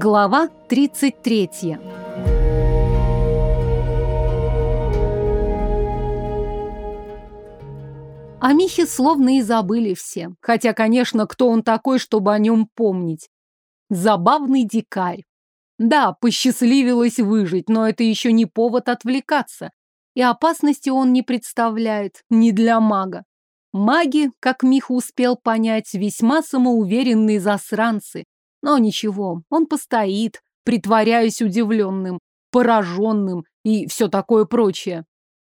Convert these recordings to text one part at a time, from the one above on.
Глава 33. О Михе словно и забыли все. Хотя, конечно, кто он такой, чтобы о нем помнить? Забавный дикарь. Да, посчастливилось выжить, но это еще не повод отвлекаться. И опасности он не представляет, не для мага. Маги, как Миха успел понять, весьма самоуверенные засранцы. Но ничего, он постоит, притворяясь удивленным, пораженным и все такое прочее.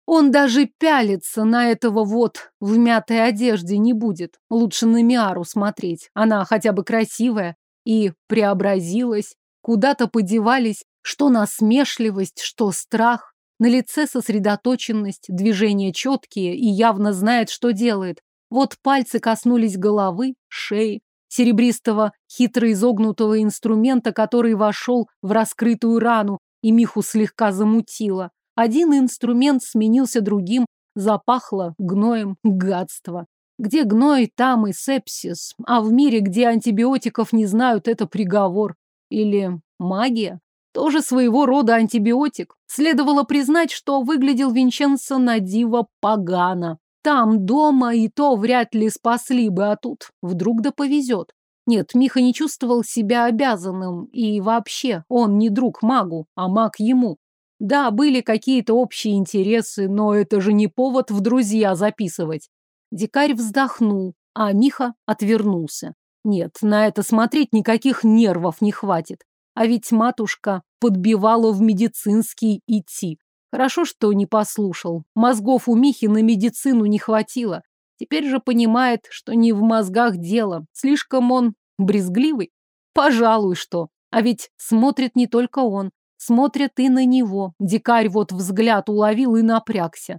Он даже пялиться на этого вот в мятой одежде не будет. Лучше на Миару смотреть. Она хотя бы красивая и преобразилась. Куда-то подевались что насмешливость, что страх. На лице сосредоточенность, движения четкие и явно знает, что делает. Вот пальцы коснулись головы, шеи, серебристого, хитро изогнутого инструмента, который вошел в раскрытую рану, и Миху слегка замутило. Один инструмент сменился другим, запахло гноем, гадство. Где гной, там и сепсис. А в мире, где антибиотиков не знают, это приговор. Или магия. Тоже своего рода антибиотик. Следовало признать, что выглядел Винченцо на диво погано. Там, дома, и то вряд ли спасли бы, а тут вдруг да повезет. Нет, Миха не чувствовал себя обязанным, и вообще он не друг магу, а маг ему. Да, были какие-то общие интересы, но это же не повод в друзья записывать. Дикарь вздохнул, а Миха отвернулся. Нет, на это смотреть никаких нервов не хватит. А ведь матушка подбивала в медицинский идти. Хорошо, что не послушал. Мозгов у Михи на медицину не хватило. Теперь же понимает, что не в мозгах дело. Слишком он брезгливый. Пожалуй, что. А ведь смотрит не только он. Смотрят и на него. Дикарь вот взгляд уловил и напрягся.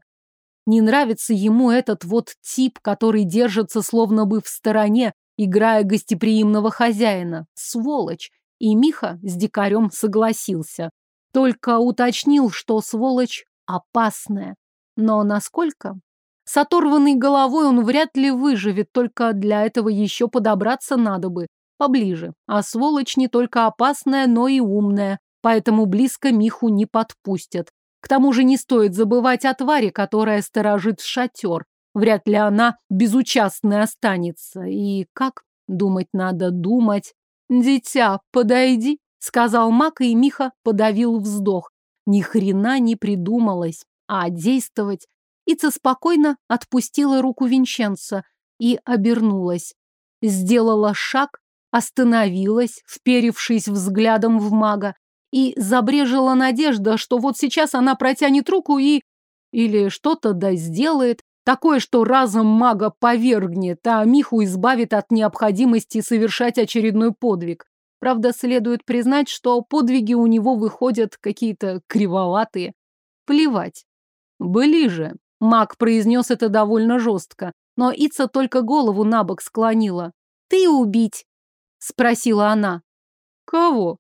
Не нравится ему этот вот тип, который держится словно бы в стороне, играя гостеприимного хозяина. Сволочь. И Миха с дикарем согласился. Только уточнил, что сволочь опасная. Но насколько? С оторванной головой он вряд ли выживет, только для этого еще подобраться надо бы. Поближе. А сволочь не только опасная, но и умная. Поэтому близко Миху не подпустят. К тому же не стоит забывать о твари, которая сторожит шатер. Вряд ли она безучастной останется. И как? Думать надо, думать. «Дитя, подойди», — сказал Мак, и Миха подавил вздох. Ни хрена не придумалось, а действовать. Ица спокойно отпустила руку Винченца и обернулась. Сделала шаг, остановилась, вперившись взглядом в мага, и забрежила надежда, что вот сейчас она протянет руку и... Или что-то да сделает, такое, что разом мага повергнет, а Миху избавит от необходимости совершать очередной подвиг. Правда, следует признать, что подвиги у него выходят какие-то кривоватые. Плевать. Ближе. Маг произнес это довольно жестко, но Ица только голову на бок склонила. «Ты убить?» — спросила она. «Кого?»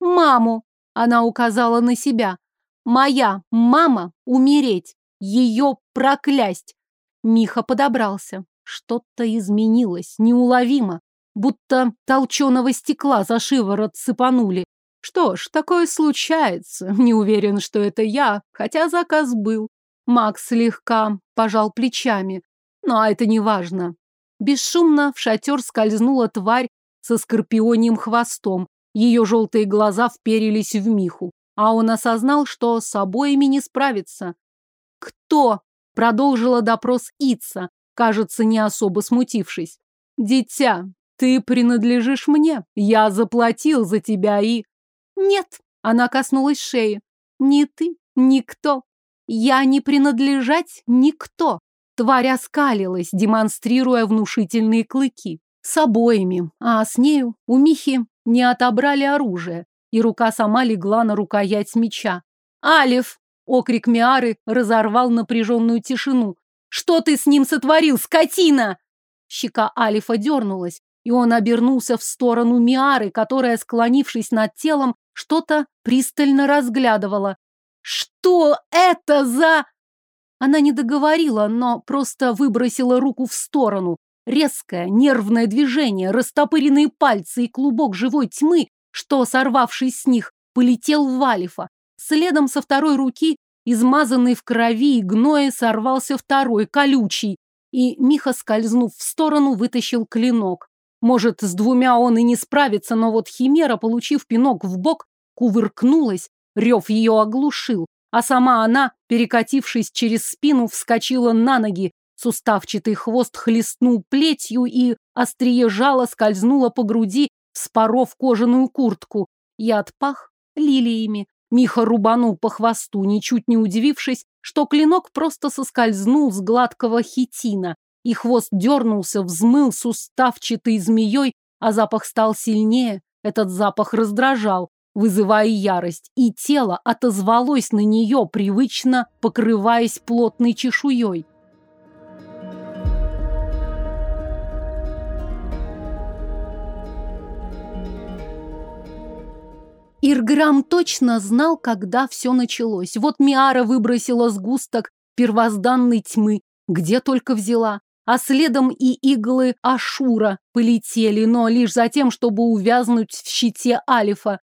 «Маму!» — она указала на себя. «Моя мама умереть! Ее проклясть! Миха подобрался. Что-то изменилось, неуловимо. Будто толченого стекла за шиворот сыпанули. Что ж, такое случается. Не уверен, что это я, хотя заказ был. Макс слегка пожал плечами. Но это не важно. Бесшумно в шатер скользнула тварь со скорпионьим хвостом. Ее желтые глаза вперились в Миху. А он осознал, что с обоими не справится. «Кто?» Продолжила допрос Ица, кажется, не особо смутившись. «Дитя, ты принадлежишь мне. Я заплатил за тебя и...» «Нет», — она коснулась шеи. «Ни ты, никто. Я не принадлежать никто». Тварь оскалилась, демонстрируя внушительные клыки. С обоими, а с нею у Михи не отобрали оружие, и рука сама легла на рукоять меча. «Алиф!» Окрик Миары разорвал напряженную тишину. «Что ты с ним сотворил, скотина?» Щека Алифа дернулась, и он обернулся в сторону Миары, которая, склонившись над телом, что-то пристально разглядывала. «Что это за...» Она не договорила, но просто выбросила руку в сторону. Резкое, нервное движение, растопыренные пальцы и клубок живой тьмы, что, сорвавшись с них, полетел в Валифа. Следом со второй руки, измазанный в крови и гное, сорвался второй, колючий, и Миха, скользнув в сторону, вытащил клинок. Может, с двумя он и не справится, но вот Химера, получив пинок в бок, кувыркнулась, рев ее оглушил, а сама она, перекатившись через спину, вскочила на ноги, суставчатый хвост хлестнул плетью и острие жала скользнуло по груди, споров кожаную куртку. Я отпах лилиями. Миха рубанул по хвосту, ничуть не удивившись, что клинок просто соскользнул с гладкого хитина, и хвост дернулся, взмыл суставчатой змеей, а запах стал сильнее. Этот запах раздражал, вызывая ярость, и тело отозвалось на нее, привычно покрываясь плотной чешуей. Ирграм точно знал, когда все началось. Вот Миара выбросила сгусток первозданной тьмы, где только взяла. А следом и иглы Ашура полетели, но лишь за тем, чтобы увязнуть в щите Алифа.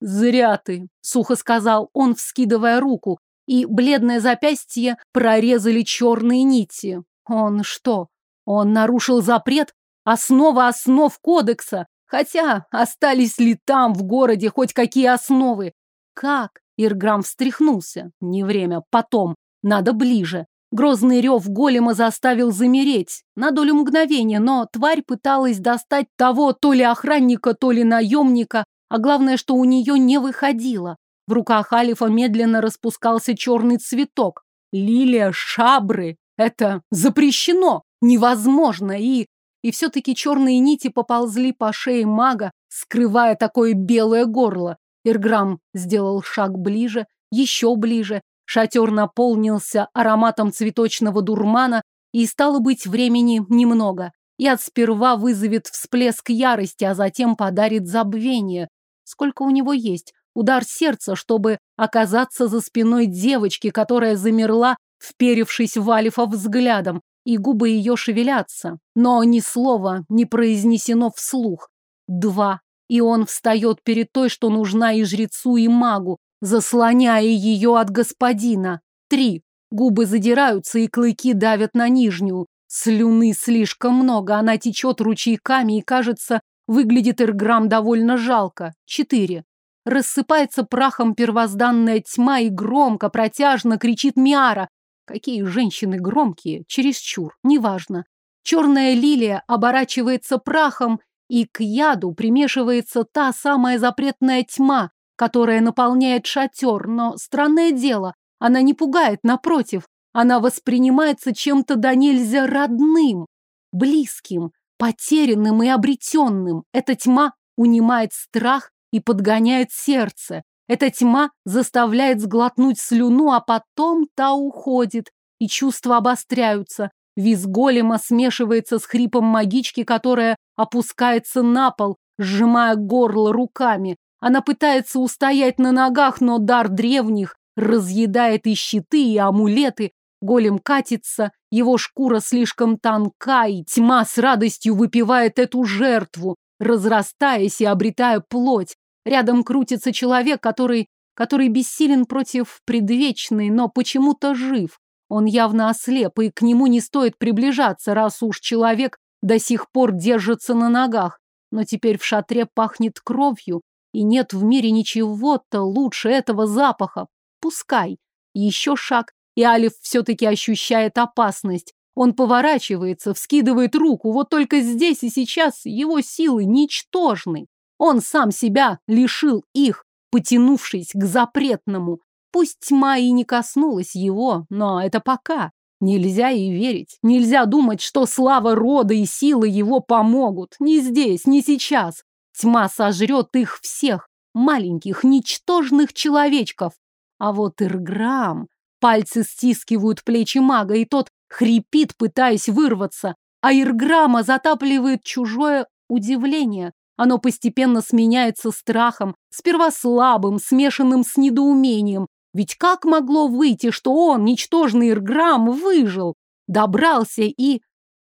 «Зря ты», — сухо сказал он, вскидывая руку, и бледное запястье прорезали черные нити. Он что? Он нарушил запрет? Основа основ кодекса? Хотя остались ли там, в городе, хоть какие основы? Как? Ирграм встряхнулся. Не время, потом. Надо ближе. Грозный рев голема заставил замереть на долю мгновения, но тварь пыталась достать того то ли охранника, то ли наемника, а главное, что у нее не выходило. В руках Алифа медленно распускался черный цветок. Лилия шабры. Это запрещено, невозможно и и все-таки черные нити поползли по шее мага, скрывая такое белое горло. Ирграм сделал шаг ближе, еще ближе. Шатер наполнился ароматом цветочного дурмана, и стало быть времени немного. Яд сперва вызовет всплеск ярости, а затем подарит забвение. Сколько у него есть? Удар сердца, чтобы оказаться за спиной девочки, которая замерла, вперевшись в Алифа взглядом и губы ее шевелятся, но ни слова не произнесено вслух. Два. И он встает перед той, что нужна и жрецу, и магу, заслоняя ее от господина. Три. Губы задираются, и клыки давят на нижнюю. Слюны слишком много, она течет ручейками и, кажется, выглядит Ирграм довольно жалко. Четыре. Рассыпается прахом первозданная тьма и громко, протяжно кричит Миара, Какие женщины громкие, чересчур, неважно. Черная лилия оборачивается прахом, и к яду примешивается та самая запретная тьма, которая наполняет шатер, но странное дело, она не пугает, напротив, она воспринимается чем-то до нельзя родным, близким, потерянным и обретенным. Эта тьма унимает страх и подгоняет сердце. Эта тьма заставляет сглотнуть слюну, а потом та уходит, и чувства обостряются. Виз голема смешивается с хрипом магички, которая опускается на пол, сжимая горло руками. Она пытается устоять на ногах, но дар древних разъедает и щиты, и амулеты. Голем катится, его шкура слишком тонка, и тьма с радостью выпивает эту жертву, разрастаясь и обретая плоть. Рядом крутится человек, который, который бессилен против предвечной, но почему-то жив. Он явно ослеп, и к нему не стоит приближаться, раз уж человек до сих пор держится на ногах. Но теперь в шатре пахнет кровью, и нет в мире ничего-то лучше этого запаха. Пускай. Еще шаг, и Алиф все-таки ощущает опасность. Он поворачивается, вскидывает руку, вот только здесь и сейчас его силы ничтожны. Он сам себя лишил их, потянувшись к запретному. Пусть тьма и не коснулась его, но это пока. Нельзя ей верить. Нельзя думать, что слава рода и силы его помогут. Ни здесь, ни сейчас. Тьма сожрет их всех, маленьких, ничтожных человечков. А вот Ирграм... Пальцы стискивают плечи мага, и тот хрипит, пытаясь вырваться, а Ирграма затапливает чужое удивление. Оно постепенно сменяется страхом, сперва слабым, смешанным с недоумением. Ведь как могло выйти, что он, ничтожный Ирграм, выжил, добрался и...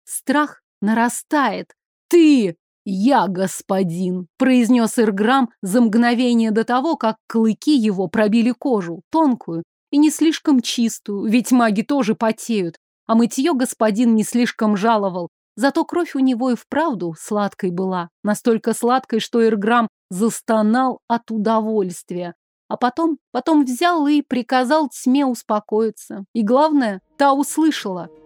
Страх нарастает. «Ты!» «Я господин», — произнес Ирграм за мгновение до того, как клыки его пробили кожу, тонкую и не слишком чистую, ведь маги тоже потеют, а мытье господин не слишком жаловал. Зато кровь у него и вправду сладкой была, настолько сладкой, что Ирграм застонал от удовольствия. А потом, потом взял и приказал тьме успокоиться. И главное, та услышала —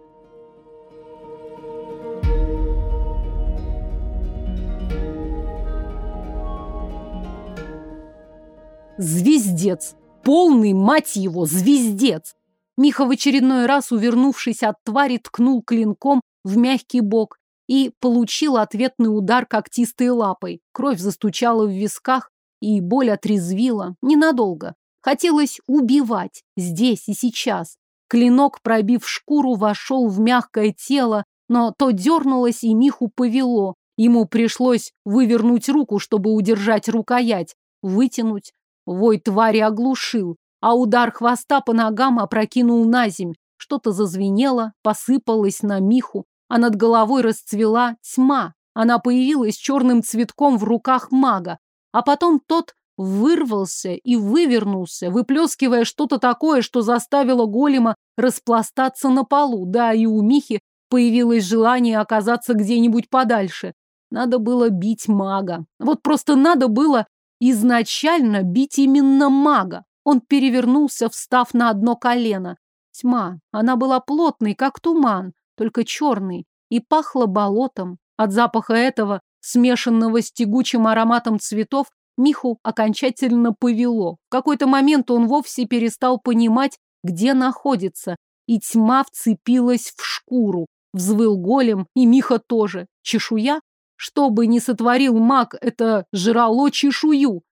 Звездец! Полный, мать его, звездец! Миха в очередной раз, увернувшись от твари, ткнул клинком в мягкий бок и получил ответный удар когтистой лапой. Кровь застучала в висках, и боль отрезвила. Ненадолго. Хотелось убивать здесь и сейчас. Клинок, пробив шкуру, вошел в мягкое тело, но то дернулось и Миху повело. Ему пришлось вывернуть руку, чтобы удержать рукоять, вытянуть. Вой твари оглушил, а удар хвоста по ногам опрокинул на земь. Что-то зазвенело, посыпалось на Миху, а над головой расцвела тьма. Она появилась черным цветком в руках мага, а потом тот вырвался и вывернулся, выплескивая что-то такое, что заставило голема распластаться на полу. Да, и у Михи появилось желание оказаться где-нибудь подальше. Надо было бить мага. Вот просто надо было изначально бить именно мага. Он перевернулся, встав на одно колено. Тьма. Она была плотной, как туман, только черный, и пахла болотом. От запаха этого, смешанного с тягучим ароматом цветов, Миху окончательно повело. В какой-то момент он вовсе перестал понимать, где находится, и тьма вцепилась в шкуру. Взвыл голем, и Миха тоже. Чешуя что бы ни сотворил маг, это жрало чешую.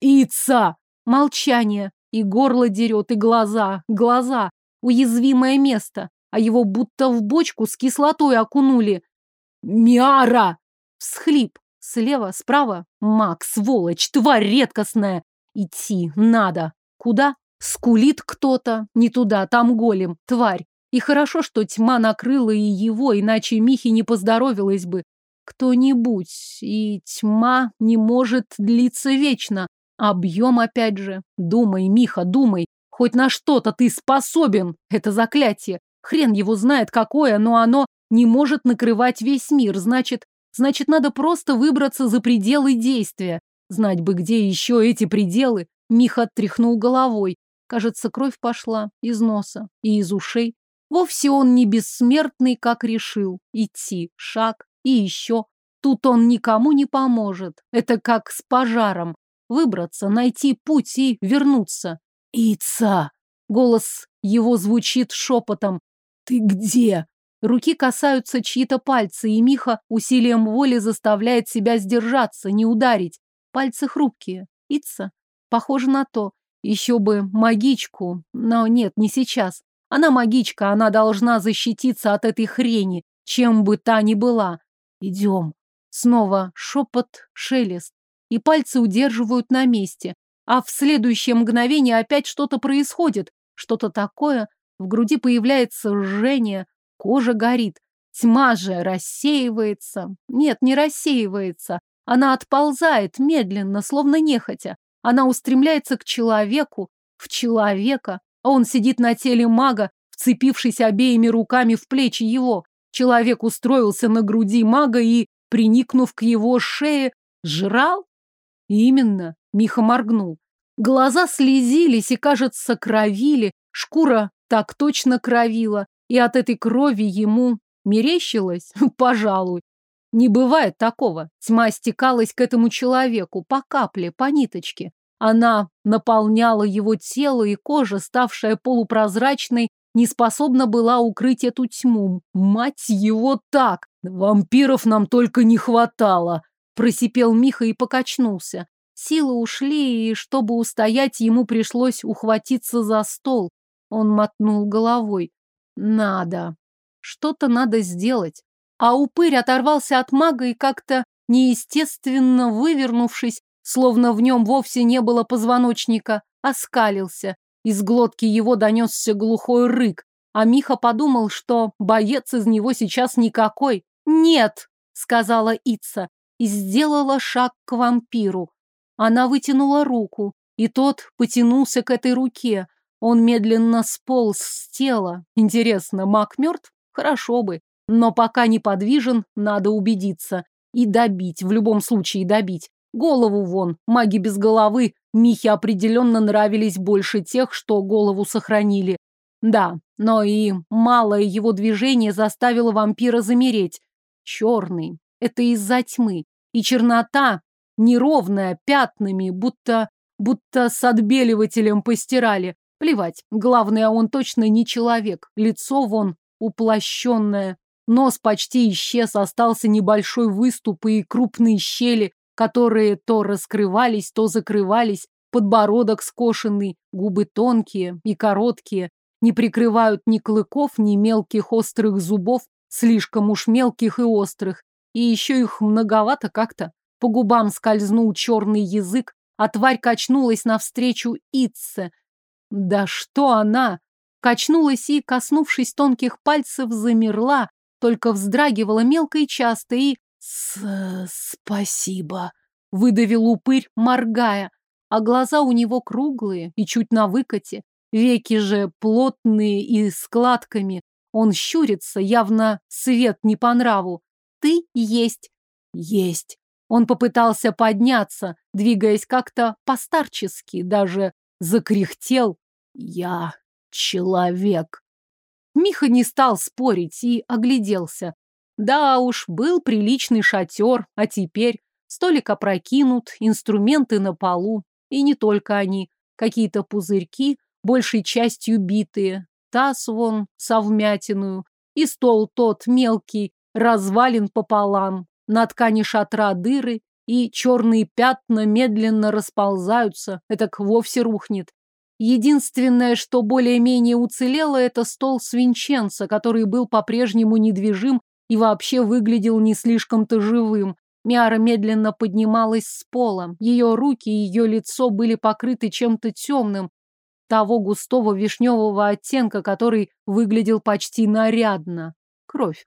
Ица! Молчание. И горло дерет, и глаза, глаза. Уязвимое место. А его будто в бочку с кислотой окунули. Миара! Всхлип. Слева, справа. Маг, сволочь, тварь редкостная. Идти надо. Куда? Скулит кто-то. Не туда, там голем, тварь. И хорошо, что тьма накрыла и его, иначе Михе не поздоровилась бы кто-нибудь, и тьма не может длиться вечно. Объем опять же. Думай, Миха, думай. Хоть на что-то ты способен. Это заклятие. Хрен его знает какое, но оно не может накрывать весь мир. Значит, значит, надо просто выбраться за пределы действия. Знать бы, где еще эти пределы. Миха тряхнул головой. Кажется, кровь пошла из носа и из ушей. Вовсе он не бессмертный, как решил. Идти шаг, и еще. Тут он никому не поможет. Это как с пожаром. Выбраться, найти путь и вернуться. Ица! Голос его звучит шепотом. Ты где? Руки касаются чьи-то пальцы, и Миха усилием воли заставляет себя сдержаться, не ударить. Пальцы хрупкие. Ица? Похоже на то. Еще бы магичку. Но нет, не сейчас. Она магичка, она должна защититься от этой хрени, чем бы та ни была. Идем. Снова шепот, шелест. И пальцы удерживают на месте. А в следующее мгновение опять что-то происходит. Что-то такое. В груди появляется жжение. Кожа горит. Тьма же рассеивается. Нет, не рассеивается. Она отползает медленно, словно нехотя. Она устремляется к человеку, в человека. А он сидит на теле мага, вцепившись обеими руками в плечи его. Человек устроился на груди мага и, приникнув к его шее, жрал? Именно, Миха моргнул. Глаза слезились и, кажется, кровили, шкура так точно кровила, и от этой крови ему мерещилось, пожалуй. Не бывает такого. Тьма стекалась к этому человеку по капле, по ниточке. Она наполняла его тело, и кожа, ставшая полупрозрачной, не способна была укрыть эту тьму. Мать его так! Вампиров нам только не хватало! Просипел Миха и покачнулся. Силы ушли, и чтобы устоять, ему пришлось ухватиться за стол. Он мотнул головой. Надо. Что-то надо сделать. А упырь оторвался от мага и как-то неестественно вывернувшись, словно в нем вовсе не было позвоночника, оскалился. Из глотки его донесся глухой рык, а Миха подумал, что боец из него сейчас никакой. «Нет!» — сказала Ица. и сделала шаг к вампиру. Она вытянула руку, и тот потянулся к этой руке. Он медленно сполз с тела. Интересно, маг мертв? Хорошо бы. Но пока неподвижен, надо убедиться. И добить, в любом случае добить. Голову вон, маги без головы, Михе определенно нравились больше тех, что голову сохранили. Да, но и малое его движение заставило вампира замереть. Черный. Это из-за тьмы. И чернота неровная, пятнами, будто... будто с отбеливателем постирали. Плевать. Главное, он точно не человек. Лицо вон уплощенное. Нос почти исчез, остался небольшой выступ и крупные щели, которые то раскрывались, то закрывались, подбородок скошенный, губы тонкие и короткие, не прикрывают ни клыков, ни мелких острых зубов, слишком уж мелких и острых, и еще их многовато как-то. По губам скользнул черный язык, а тварь качнулась навстречу Итце. Да что она! Качнулась и, коснувшись тонких пальцев, замерла, только вздрагивала мелко и часто и «Спасибо», — выдавил упырь, моргая, а глаза у него круглые и чуть на выкате, веки же плотные и складками. Он щурится, явно свет не по нраву. «Ты есть». «Есть». Он попытался подняться, двигаясь как-то постарчески, даже закряхтел. «Я человек». Миха не стал спорить и огляделся. Да уж, был приличный шатер, а теперь столик опрокинут, инструменты на полу. И не только они. Какие-то пузырьки, большей частью битые, таз вон совмятиную, и стол тот мелкий, развален пополам. На ткани шатра дыры, и черные пятна медленно расползаются, это к вовсе рухнет. Единственное, что более-менее уцелело, это стол свинченца, который был по-прежнему недвижим и вообще выглядел не слишком-то живым. Миара медленно поднималась с пола. Ее руки и ее лицо были покрыты чем-то темным, того густого вишневого оттенка, который выглядел почти нарядно. Кровь.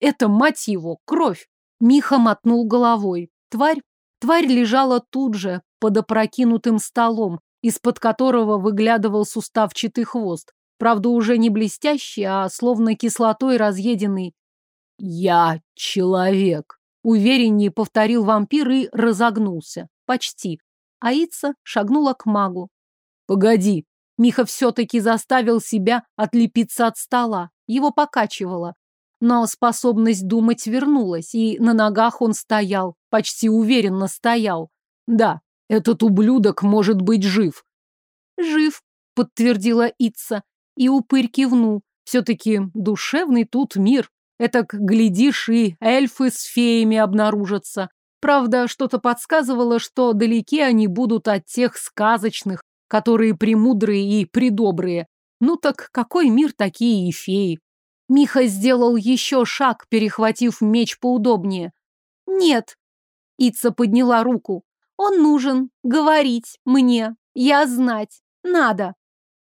Это, мать его, кровь! Миха мотнул головой. Тварь? Тварь лежала тут же, под опрокинутым столом, из-под которого выглядывал суставчатый хвост. Правда, уже не блестящий, а словно кислотой разъеденный. «Я человек», — увереннее повторил вампир и разогнулся. Почти. Аица шагнула к магу. «Погоди». Миха все-таки заставил себя отлепиться от стола. Его покачивало. Но способность думать вернулась, и на ногах он стоял, почти уверенно стоял. Да, этот ублюдок может быть жив. Жив, подтвердила Ица, и упырь кивнул. Все-таки душевный тут мир. Этак, глядишь, и эльфы с феями обнаружатся. Правда, что-то подсказывало, что далеки они будут от тех сказочных, которые премудрые и придобрые. Ну так какой мир такие и феи? Миха сделал еще шаг, перехватив меч поудобнее. «Нет!» Ица подняла руку. «Он нужен. Говорить. Мне. Я знать. Надо!»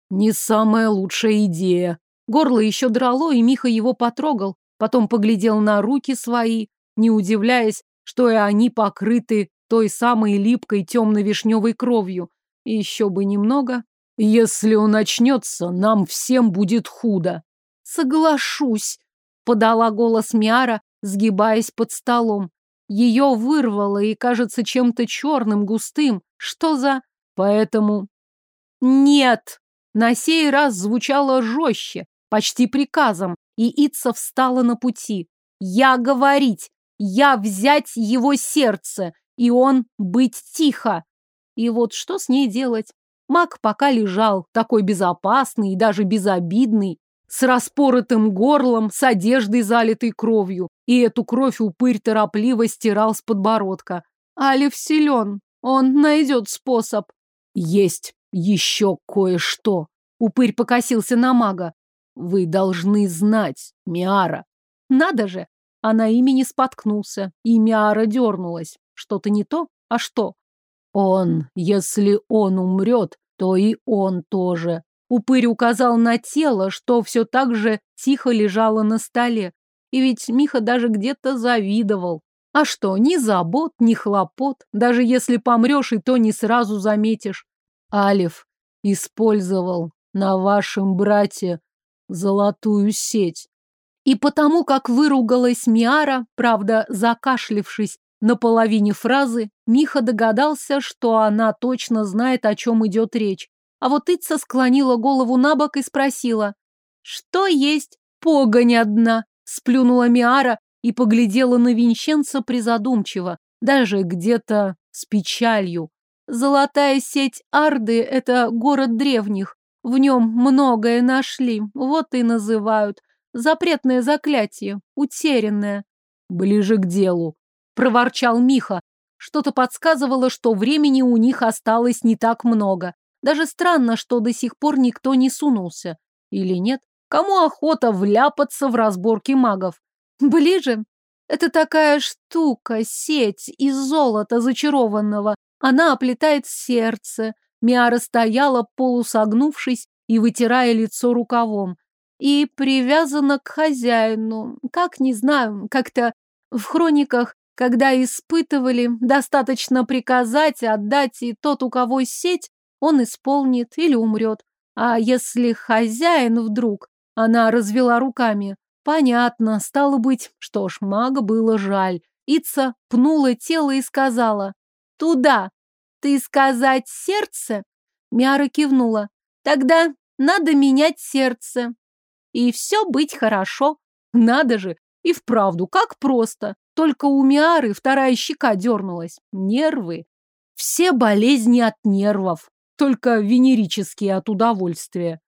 «Не самая лучшая идея». Горло еще драло, и Миха его потрогал, потом поглядел на руки свои, не удивляясь, что и они покрыты той самой липкой темно-вишневой кровью. И еще бы немного. Если он начнется, нам всем будет худо. Соглашусь, подала голос Миара, сгибаясь под столом. Ее вырвало и кажется чем-то черным, густым. Что за... Поэтому... Нет! На сей раз звучало жестче, почти приказом, и Ица встала на пути. Я говорить, я взять его сердце, и он быть тихо. И вот что с ней делать? Маг пока лежал, такой безопасный и даже безобидный, с распоротым горлом, с одеждой, залитой кровью. И эту кровь упырь торопливо стирал с подбородка. Алиф силен, он найдет способ. Есть еще кое-что. Упырь покосился на мага. Вы должны знать, Миара. Надо же! Она имени споткнулся, и Миара дернулась. Что-то не то? А что? Он, если он умрет, то и он тоже. Упырь указал на тело, что все так же тихо лежало на столе. И ведь Миха даже где-то завидовал. А что, ни забот, ни хлопот. Даже если помрешь, и то не сразу заметишь. Алиф использовал на вашем брате золотую сеть. И потому, как выругалась Миара, правда, закашлившись на половине фразы, Миха догадался, что она точно знает, о чем идет речь. А вот Ица склонила голову на бок и спросила, «Что есть? Погонь одна!» Сплюнула Миара и поглядела на Винченца призадумчиво, даже где-то с печалью. Золотая сеть Арды — это город древних. В нем многое нашли, вот и называют. Запретное заклятие, утерянное. Ближе к делу, проворчал Миха. Что-то подсказывало, что времени у них осталось не так много. Даже странно, что до сих пор никто не сунулся. Или нет? Кому охота вляпаться в разборки магов? Ближе? Это такая штука, сеть из золота зачарованного. Она оплетает сердце. Миара стояла, полусогнувшись и вытирая лицо рукавом. И привязана к хозяину. Как, не знаю, как-то в хрониках, когда испытывали, достаточно приказать, отдать, и тот, у кого сеть, он исполнит или умрет. А если хозяин вдруг она развела руками. Понятно, стало быть, что ж, мага было жаль. Ица пнула тело и сказала. Туда. Ты сказать сердце? Мяра кивнула. Тогда надо менять сердце. И все быть хорошо. Надо же. И вправду, как просто. Только у Миары вторая щека дернулась. Нервы. Все болезни от нервов. Только венерические от удовольствия.